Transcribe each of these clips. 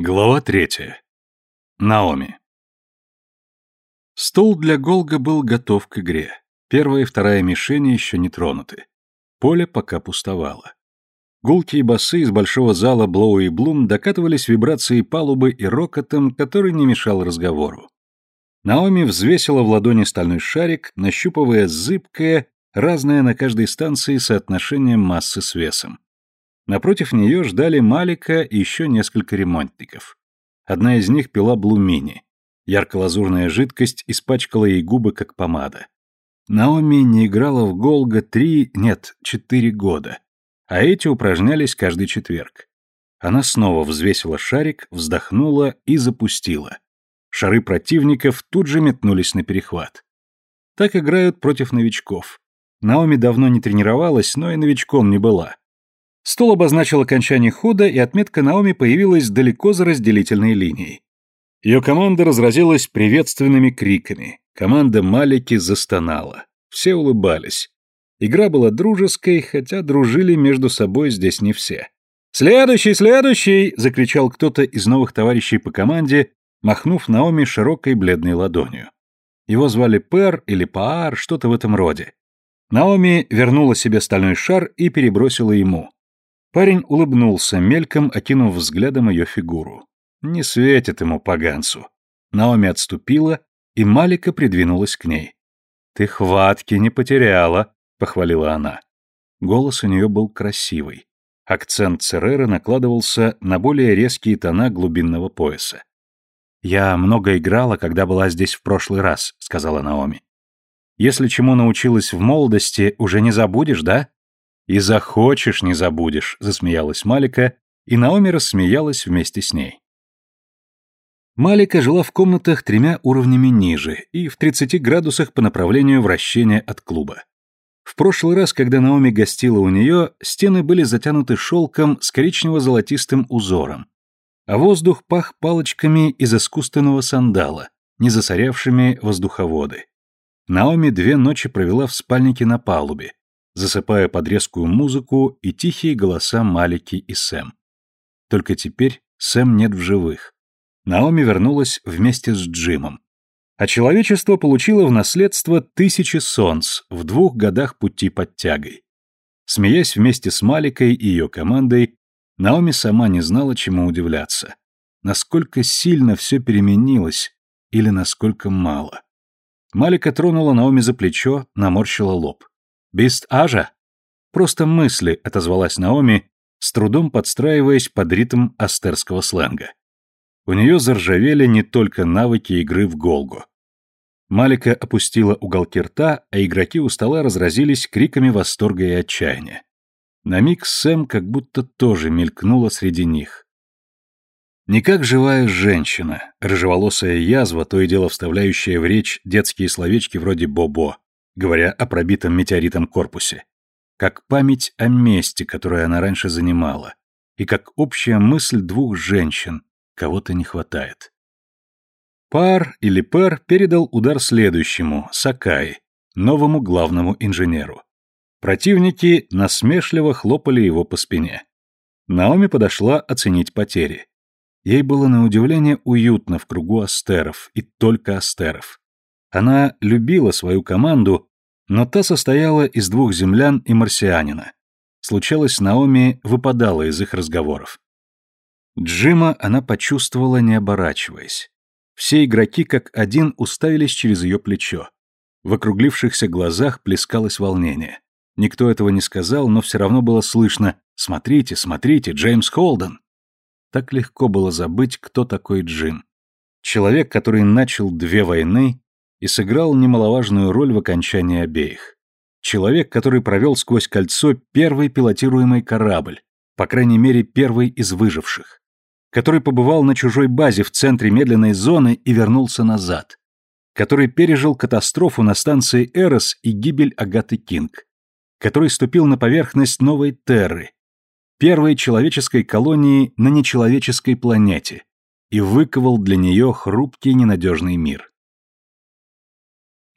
Глава третья. Наоми. Стол для Голга был готов к игре. Первая и вторая мишени еще не тронуты. Поле пока пустовало. Гулкие басы из большого зала Блоу и Блум докатывались вибрацией палубы и рокотом, который не мешал разговору. Наоми взвесила в ладони стальной шарик, нащупывая зыбкое, разное на каждой станции соотношение массы с весом. Напротив нее ждали Малика и еще несколько ремонтников. Одна из них пила блумини. Ярко-лазурная жидкость испачкала ей губы, как помада. Наоми не играла в Голга три, нет, четыре года, а эти упражнялись каждый четверг. Она снова взвесила шарик, вздохнула и запустила. Шары противников тут же метнулись на перехват. Так играют против новичков. Наоми давно не тренировалась, но и новичком не была. Стол обозначил окончание хода, и отметка Наоми появилась далеко за разделительной линией. Ее команда разразилась приветственными криками. Команда Малики застонала. Все улыбались. Игра была дружеской, хотя дружили между собой здесь не все. «Следующий, следующий!» — закричал кто-то из новых товарищей по команде, махнув Наоми широкой бледной ладонью. Его звали Пер или Паар, что-то в этом роде. Наоми вернула себе стальной шар и перебросила ему. Парень улыбнулся, мельком окинув взглядом ее фигуру. Не светит ему поганцу. Наоми отступила, и Малика придвинулась к ней. «Ты хватки не потеряла», — похвалила она. Голос у нее был красивый. Акцент Цереры накладывался на более резкие тона глубинного пояса. «Я много играла, когда была здесь в прошлый раз», — сказала Наоми. «Если чему научилась в молодости, уже не забудешь, да?» «И захочешь, не забудешь», — засмеялась Малика, и Наоми рассмеялась вместе с ней. Малика жила в комнатах тремя уровнями ниже и в 30 градусах по направлению вращения от клуба. В прошлый раз, когда Наоми гостила у нее, стены были затянуты шелком с коричнево-золотистым узором, а воздух пах палочками из искусственного сандала, не засорявшими воздуховоды. Наоми две ночи провела в спальнике на палубе, засыпая под резкую музыку и тихие голоса Малики и Сэм. Только теперь Сэм нет в живых. Наоми вернулась вместе с Джимом. А человечество получило в наследство тысячи солнц в двух годах пути под тягой. Смеясь вместе с Маликой и ее командой, Наоми сама не знала, чему удивляться. Насколько сильно все переменилось или насколько мало. Малика тронула Наоми за плечо, наморщила лоб. «Бист Ажа?» «Просто мысли», — отозвалась Наоми, с трудом подстраиваясь под ритм астерского сленга. У нее заржавели не только навыки игры в Голгу. Малика опустила уголки рта, а игроки у стола разразились криками восторга и отчаяния. На миг Сэм как будто тоже мелькнула среди них. Не как живая женщина, рыжеволосая язва, то и дело вставляющая в речь детские словечки вроде «бобо», говоря о пробитом метеоритом корпусе. Как память о месте, которое она раньше занимала, и как общая мысль двух женщин, кого-то не хватает. Пар или Пер передал удар следующему, Сакай, новому главному инженеру. Противники насмешливо хлопали его по спине. Наоми подошла оценить потери. Ей было на удивление уютно в кругу астеров, и только астеров. Она любила свою команду, но та состояла из двух землян и марсианина. Случалось, Наоми выпадала из их разговоров. Джима она почувствовала, не оборачиваясь. Все игроки как один уставились через ее плечо. В округлившихся глазах плескалось волнение. Никто этого не сказал, но все равно было слышно «Смотрите, смотрите, Джеймс Холден!» Так легко было забыть, кто такой Джим. Человек, который начал две войны и сыграл немаловажную роль в окончании обеих. Человек, который провел сквозь кольцо первый пилотируемый корабль, по крайней мере, первый из выживших который побывал на чужой базе в центре медленной зоны и вернулся назад, который пережил катастрофу на станции Эрос и гибель Агаты Кинг, который ступил на поверхность новой Терры, первой человеческой колонии на нечеловеческой планете, и выковал для нее хрупкий ненадежный мир.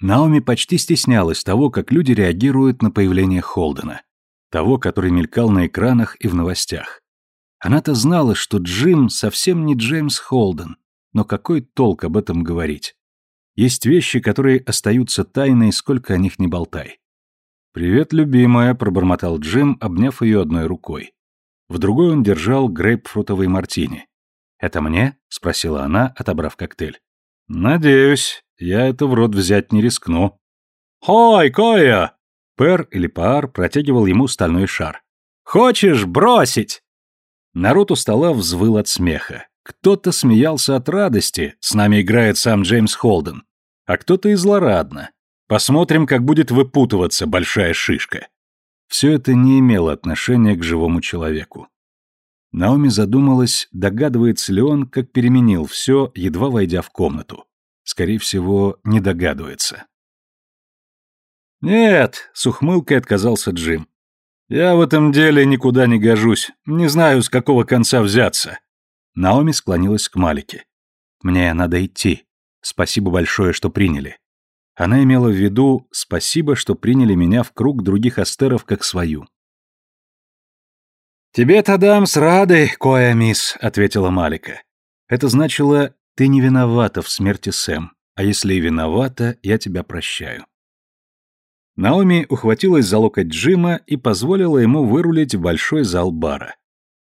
Наоми почти стеснялась того, как люди реагируют на появление Холдена, того, который мелькал на экранах и в новостях. Она-то знала, что Джим совсем не Джеймс Холден, но какой толк об этом говорить? Есть вещи, которые остаются тайной, сколько о них не болтай. «Привет, любимая», — пробормотал Джим, обняв ее одной рукой. В другой он держал грейпфрутовый мартини. «Это мне?» — спросила она, отобрав коктейль. «Надеюсь, я это в рот взять не рискну». «Хой, Коя!» Пер или Паар протягивал ему стальной шар. «Хочешь бросить?» Народ у стола взвыл от смеха. Кто-то смеялся от радости, с нами играет сам Джеймс Холден, а кто-то и злорадно. Посмотрим, как будет выпутываться большая шишка. Все это не имело отношения к живому человеку. Наоми задумалась, догадывается ли он, как переменил все, едва войдя в комнату. Скорее всего, не догадывается. «Нет», — с ухмылкой отказался Джим. «Я в этом деле никуда не гожусь, не знаю, с какого конца взяться». Наоми склонилась к Малике. «Мне надо идти. Спасибо большое, что приняли». Она имела в виду «спасибо, что приняли меня в круг других астеров как свою». «Тебе-то, Дамс, рады, коя мисс», — ответила Малика. Это значило «ты не виновата в смерти Сэм, а если и виновата, я тебя прощаю». Наоми ухватилась за локоть Джима и позволила ему вырулить в большой зал бара.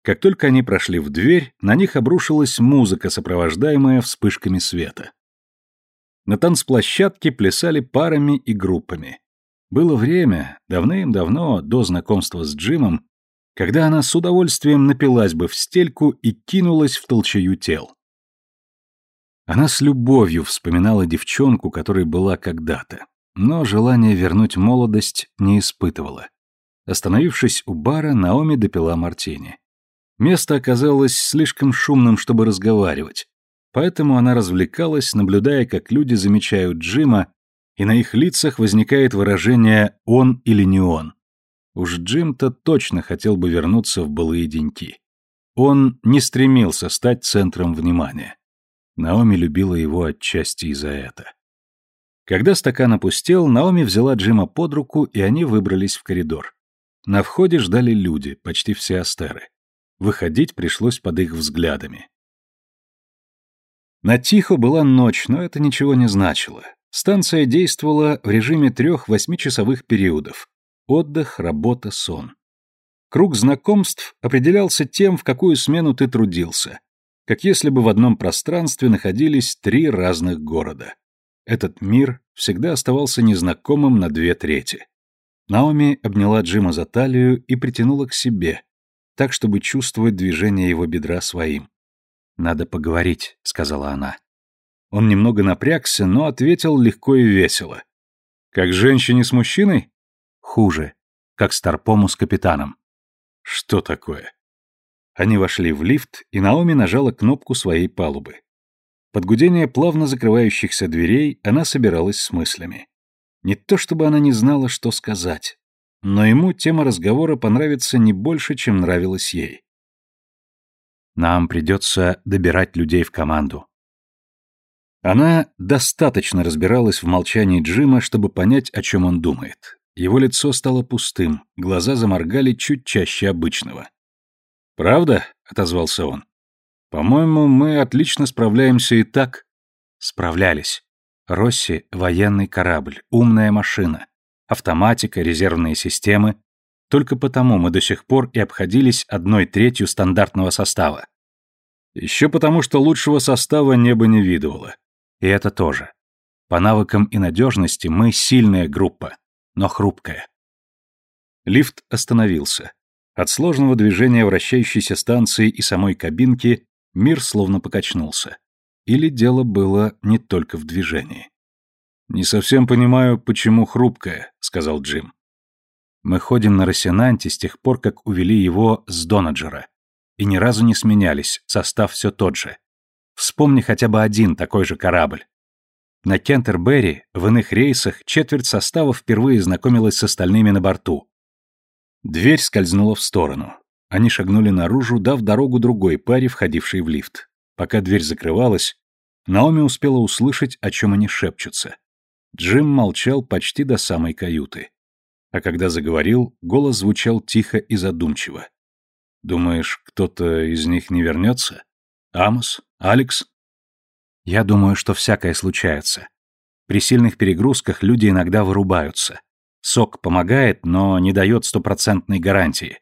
Как только они прошли в дверь, на них обрушилась музыка, сопровождаемая вспышками света. На танцплощадке плясали парами и группами. Было время, давным-давно, до знакомства с Джимом, когда она с удовольствием напилась бы в стельку и кинулась в толчею тел. Она с любовью вспоминала девчонку, которой была когда-то, но желание вернуть молодость не испытывала. Остановившись у бара, Наоми допила мартини. Место оказалось слишком шумным, чтобы разговаривать, поэтому она развлекалась, наблюдая, как люди замечают Джима, и на их лицах возникает выражение «он» или «не он». Уж Джим-то точно хотел бы вернуться в былые деньки. Он не стремился стать центром внимания. Наоми любила его отчасти и за это. Когда стакан опустел, Наоми взяла Джима под руку, и они выбрались в коридор. На входе ждали люди, почти все астеры. Выходить пришлось под их взглядами. На Тихо была ночь, но это ничего не значило. Станция действовала в режиме трех восьмичасовых периодов, Отдых, работа, сон. Круг знакомств определялся тем, в какую смену ты трудился, как если бы в одном пространстве находились три разных города. Этот мир всегда оставался незнакомым на две трети. Наоми обняла Джима за талию и притянула к себе, так, чтобы чувствовать движение его бедра своим. «Надо поговорить», — сказала она. Он немного напрягся, но ответил легко и весело. «Как женщине с мужчиной?» Хуже, как Старпому с капитаном. Что такое? Они вошли в лифт, и Наоми нажала кнопку своей палубы. Под гудение плавно закрывающихся дверей она собиралась с мыслями. Не то чтобы она не знала, что сказать, но ему тема разговора понравится не больше, чем нравилась ей. Нам придется добирать людей в команду. Она достаточно разбиралась в молчании Джима, чтобы понять, о чем он думает. Его лицо стало пустым, глаза заморгали чуть чаще обычного. «Правда?» — отозвался он. «По-моему, мы отлично справляемся и так». Справлялись. Росси — военный корабль, умная машина, автоматика, резервные системы. Только потому мы до сих пор и обходились одной третью стандартного состава. Еще потому, что лучшего состава небо не видывало. И это тоже. По навыкам и надежности мы сильная группа но хрупкая. Лифт остановился. От сложного движения вращающейся станции и самой кабинки мир словно покачнулся. Или дело было не только в движении. «Не совсем понимаю, почему хрупкая», — сказал Джим. «Мы ходим на Росинанте с тех пор, как увели его с Донаджера. И ни разу не сменялись, состав все тот же. Вспомни хотя бы один такой же корабль. На Кентербери в иных рейсах четверть состава впервые знакомилась с остальными на борту. Дверь скользнула в сторону. Они шагнули наружу, дав дорогу другой паре, входившей в лифт. Пока дверь закрывалась, Наоми успела услышать, о чем они шепчутся. Джим молчал почти до самой каюты. А когда заговорил, голос звучал тихо и задумчиво. Думаешь, кто-то из них не вернется? Амос? Алекс? Я думаю, что всякое случается. При сильных перегрузках люди иногда вырубаются. Сок помогает, но не дает стопроцентной гарантии.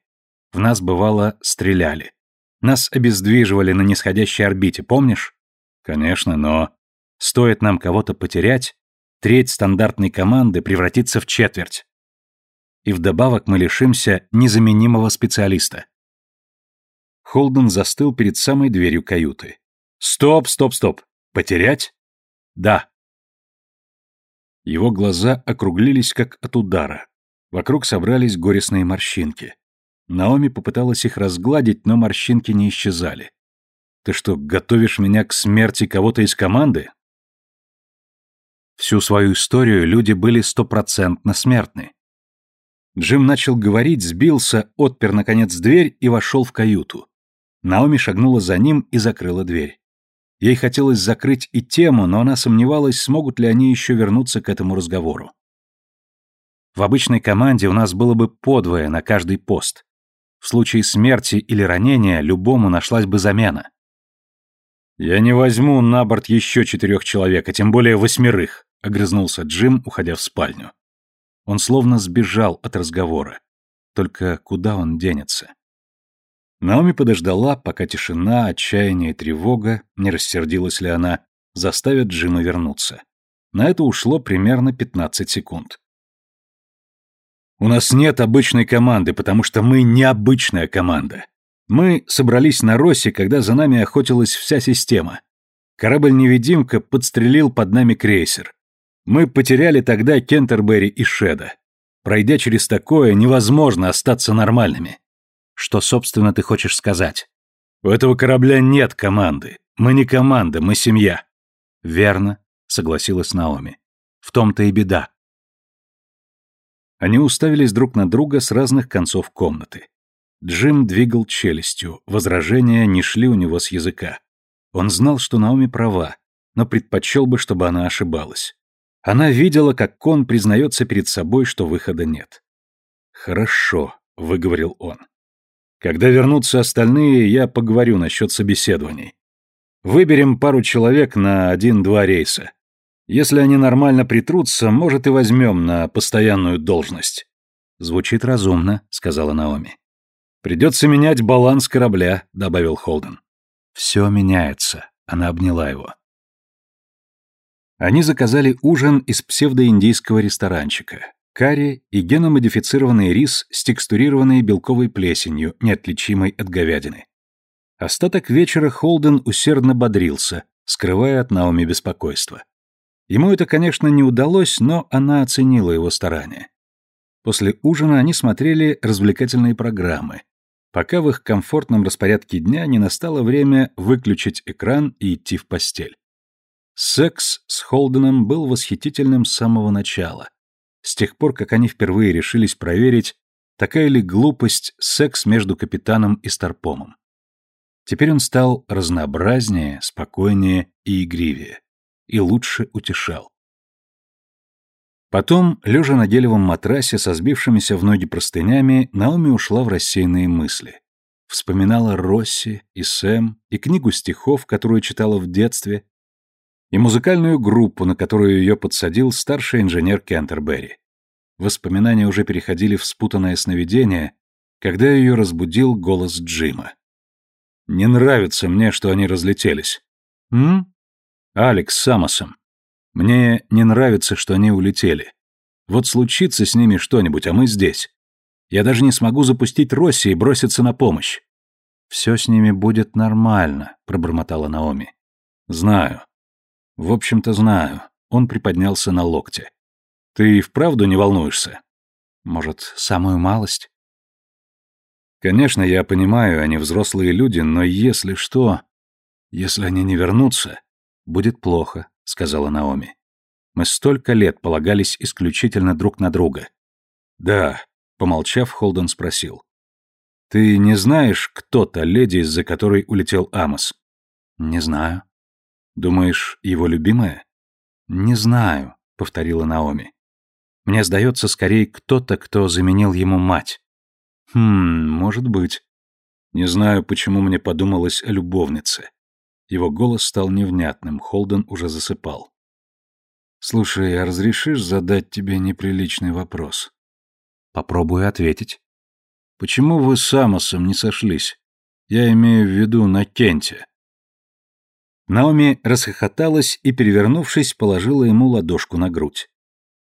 В нас, бывало, стреляли. Нас обездвиживали на нисходящей орбите, помнишь? Конечно, но... Стоит нам кого-то потерять, треть стандартной команды превратится в четверть. И вдобавок мы лишимся незаменимого специалиста. Холден застыл перед самой дверью каюты. «Стоп, стоп, стоп! Потерять?» «Да». Его глаза округлились, как от удара. Вокруг собрались горестные морщинки. Наоми попыталась их разгладить, но морщинки не исчезали. «Ты что, готовишь меня к смерти кого-то из команды?» Всю свою историю люди были стопроцентно смертны. Джим начал говорить, сбился, отпер, наконец, дверь и вошел в каюту. Наоми шагнула за ним и закрыла дверь. Ей хотелось закрыть и тему, но она сомневалась, смогут ли они еще вернуться к этому разговору. В обычной команде у нас было бы подвое на каждый пост. В случае смерти или ранения любому нашлась бы замена. «Я не возьму на борт еще четырех человек, а тем более восьмерых», — огрызнулся Джим, уходя в спальню. Он словно сбежал от разговора. Только куда он денется? Наоми подождала, пока тишина, отчаяние и тревога, не рассердилась ли она, заставят Джима вернуться. На это ушло примерно 15 секунд. «У нас нет обычной команды, потому что мы необычная команда. Мы собрались на Россе, когда за нами охотилась вся система. Корабль-невидимка подстрелил под нами крейсер. Мы потеряли тогда Кентербери и Шеда. Пройдя через такое, невозможно остаться нормальными. Что, собственно, ты хочешь сказать? У этого корабля нет команды. Мы не команда, мы семья. Верно, согласилась Наоми. В том-то и беда. Они уставились друг на друга с разных концов комнаты. Джим двигал челюстью, возражения не шли у него с языка. Он знал, что Наоми права, но предпочел бы, чтобы она ошибалась. Она видела, как Кон признается перед собой, что выхода нет. «Хорошо», — выговорил он. Когда вернутся остальные, я поговорю насчет собеседований. Выберем пару человек на один-два рейса. Если они нормально притрутся, может и возьмем на постоянную должность. Звучит разумно, сказала Наоми. Придется менять баланс корабля, добавил Холден. Все меняется. Она обняла его. Они заказали ужин из псевдоиндийского ресторанчика карри и геномодифицированный рис с текстурированной белковой плесенью, неотличимой от говядины. Остаток вечера Холден усердно бодрился, скрывая от Наоми беспокойство. Ему это, конечно, не удалось, но она оценила его старания. После ужина они смотрели развлекательные программы, пока в их комфортном распорядке дня не настало время выключить экран и идти в постель. Секс с Холденом был восхитительным с самого начала, с тех пор, как они впервые решились проверить, такая ли глупость секс между капитаном и Старпомом. Теперь он стал разнообразнее, спокойнее и игривее, и лучше утешал. Потом, лежа на гелевом матрасе со сбившимися в ноги простынями, Наоми ушла в рассеянные мысли. Вспоминала Росси и Сэм, и книгу стихов, которую читала в детстве, и музыкальную группу, на которую ее подсадил старший инженер Кентербери. Воспоминания уже переходили в спутанное сновидение, когда ее разбудил голос Джима. «Не нравится мне, что они разлетелись». «М?» «Алекс с Самосом. Мне не нравится, что они улетели. Вот случится с ними что-нибудь, а мы здесь. Я даже не смогу запустить Росси и броситься на помощь». «Все с ними будет нормально», — пробормотала Наоми. «Знаю. В общем-то, знаю. Он приподнялся на локте. Ты и вправду не волнуешься? Может, самую малость? Конечно, я понимаю, они взрослые люди, но если что... Если они не вернутся, будет плохо, сказала Наоми. Мы столько лет полагались исключительно друг на друга. Да, помолчав, Холден спросил. Ты не знаешь, кто та леди, из-за которой улетел Амос? Не знаю. Думаешь, его любимая? Не знаю, повторила Наоми. Мне сдается скорее кто-то, кто заменил ему мать. Хм, может быть. Не знаю, почему мне подумалось о любовнице. Его голос стал невнятным, Холден уже засыпал. «Слушай, а разрешишь задать тебе неприличный вопрос?» «Попробую ответить». «Почему вы с Амосом не сошлись? Я имею в виду на Кенте». Наоми расхохоталась и, перевернувшись, положила ему ладошку на грудь.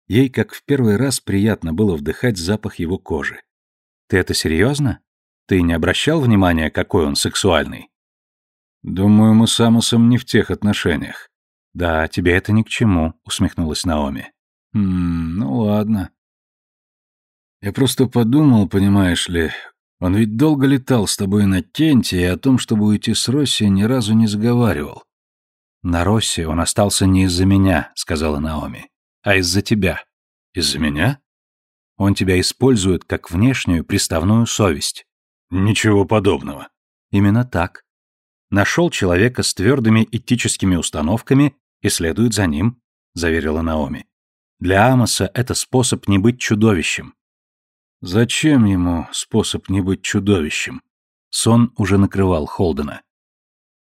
Ей, как в первый раз, приятно было вдыхать запах его кожи. «Ты это серьезно? Ты не обращал внимания, какой он сексуальный?» «Думаю, мы с Амосом не в тех отношениях». «Да, тебе это ни к чему», — усмехнулась Наоми. «Хм, ну ладно. Я просто подумал, понимаешь ли, он ведь долго летал с тобой на Кенте и о том, чтобы уйти с Росси, ни разу не заговаривал. «На Росси он остался не из-за меня», — сказала Наоми, — «а из-за тебя». «Из-за меня?» «Он тебя использует как внешнюю приставную совесть». «Ничего подобного». «Именно так. Нашел человека с твердыми этическими установками и следует за ним», — заверила Наоми. «Для Амоса это способ не быть чудовищем». «Зачем ему способ не быть чудовищем?» Сон уже накрывал Холдена.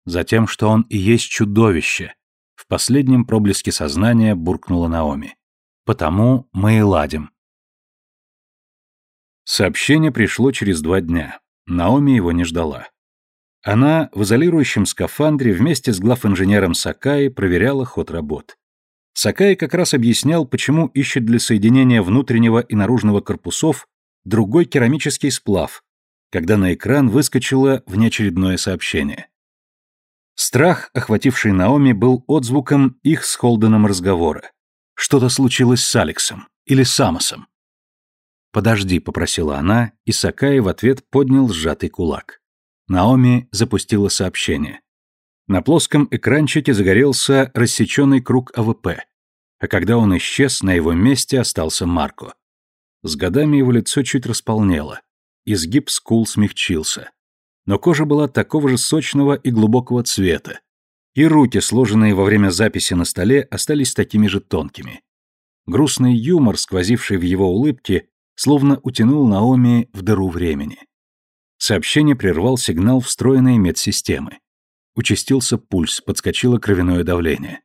Затем, что он и есть чудовище. В последнем проблеске сознания буркнула Наоми. Потому мы и ладим. Сообщение пришло через два дня. Наоми его не ждала. Она в изолирующем скафандре вместе с главинженером Сакаи проверяла ход работ. Сакаи как раз объяснял, почему ищет для соединения внутреннего и наружного корпусов другой керамический сплав, когда на экран выскочило внеочередное сообщение. Страх, охвативший Наоми, был отзвуком их с Холденом разговора. Что-то случилось с Алексом или с Амосом. «Подожди», — попросила она, и Сакай в ответ поднял сжатый кулак. Наоми запустила сообщение. На плоском экранчике загорелся рассеченный круг АВП, а когда он исчез, на его месте остался Марко. С годами его лицо чуть располнело, изгиб скул смягчился но кожа была такого же сочного и глубокого цвета, и руки, сложенные во время записи на столе, остались такими же тонкими. Грустный юмор, сквозивший в его улыбке, словно утянул Наоми в дыру времени. Сообщение прервал сигнал встроенной медсистемы. Участился пульс, подскочило кровяное давление.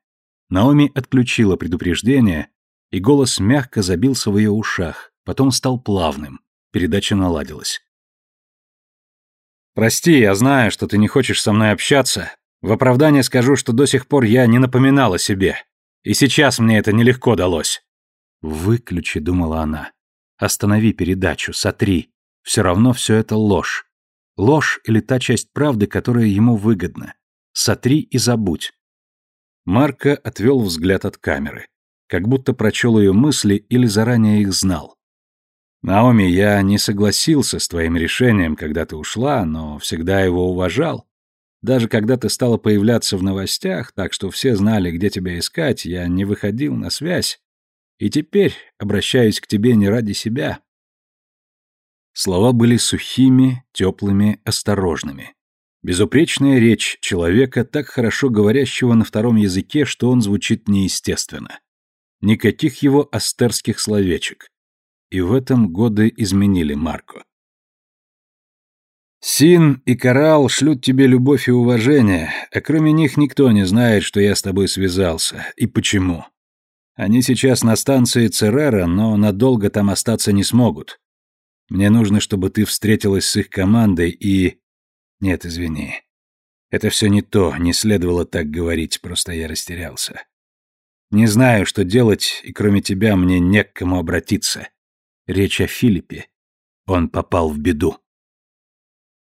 Наоми отключила предупреждение, и голос мягко забился в ее ушах, потом стал плавным, передача наладилась. Прости, я знаю, что ты не хочешь со мной общаться. В оправдание скажу, что до сих пор я не напоминал о себе. И сейчас мне это нелегко далось. Выключи, думала она. Останови передачу, сотри. Все равно все это ложь. Ложь или та часть правды, которая ему выгодна. Сотри и забудь. Марко отвел взгляд от камеры, как будто прочел ее мысли или заранее их знал. Наоми, я не согласился с твоим решением, когда ты ушла, но всегда его уважал. Даже когда ты стала появляться в новостях, так что все знали, где тебя искать, я не выходил на связь. И теперь обращаюсь к тебе не ради себя. Слова были сухими, теплыми, осторожными. Безупречная речь человека, так хорошо говорящего на втором языке, что он звучит неестественно. Никаких его астерских словечек. И в этом годы изменили Марко. Син и Коралл шлют тебе любовь и уважение, а кроме них никто не знает, что я с тобой связался и почему. Они сейчас на станции Церера, но надолго там остаться не смогут. Мне нужно, чтобы ты встретилась с их командой и... Нет, извини. Это все не то, не следовало так говорить, просто я растерялся. Не знаю, что делать, и кроме тебя мне не к кому обратиться. Речь о Филиппе. Он попал в беду.